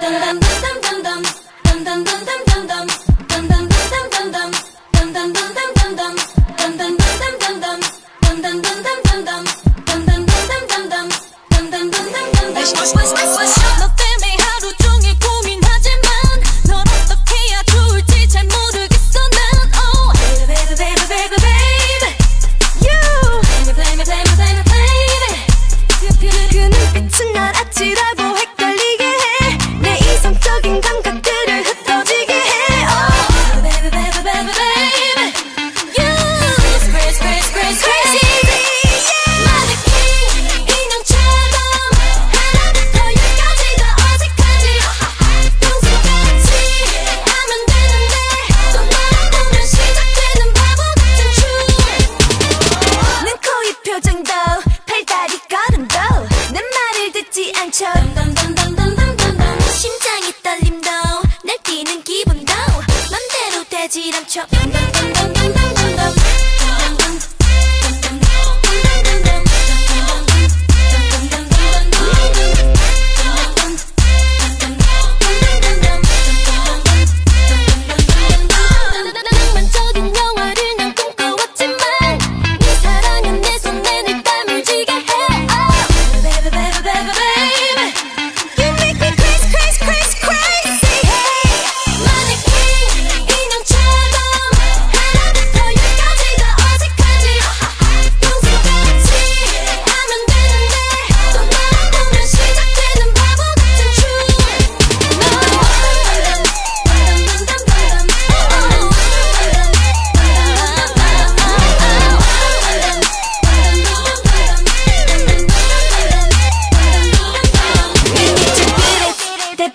Dum dum dum dum dum dum. Dum dum dum dum dum dum. Dum dum dum dum dum dum. Dum dum dum dum dum dum. Dum dum dum dum dum dum. Dum dum dum dum dum dum. Dum dum dum dum dum what's 심장이 떨림도 날 뛰는 기분도 맘대로 되지 않죠.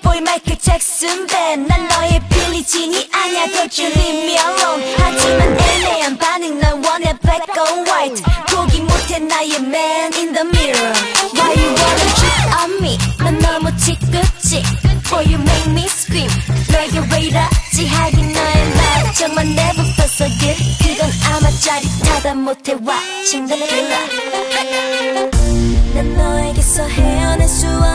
boy 마이클 잭슨 밴난 너의 빌리진이 아냐 Don't you leave me alone. 하지만 애매한 반응 난 원해 black or white. 포기 못해 나의 man in the mirror. Why you wanna cheat on me? 난 너무 지긋지. Boy you make me scream. 너에게 왜 이러지? 하긴 너의 말 정말 never felt so good 그건 아마 짜릿하다 못해. 와 침대 들어 난 너에게서 헤어날 수 없어